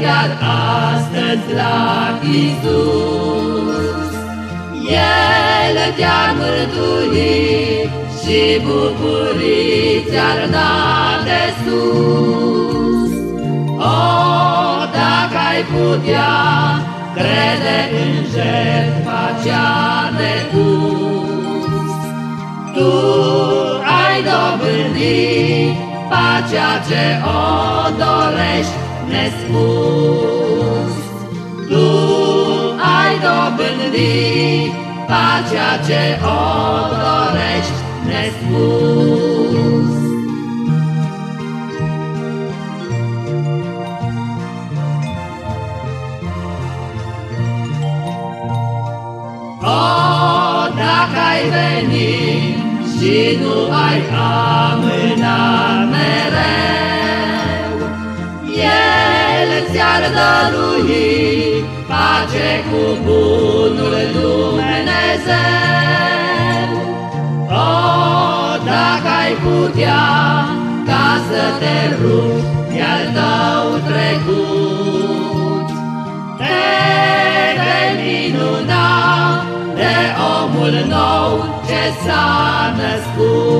chiar astăzi la Iisus. El te-ar mântui și bucurii ți-ar da de sus. O, dacă ai putea crede în jertfa cea de dus, tu ai dobândit pacea ce o dorești nespus. Tu ai dobândit pacea ce o dorești nespus. O, dacă ai venit și nu ai amânat mereu, El ți-ar dărui pace cu bunul Dumnezeu. O, dacă ai putea ca să te rupi de-al tău trecut, te vei minuna de omul nou ce s-a născut.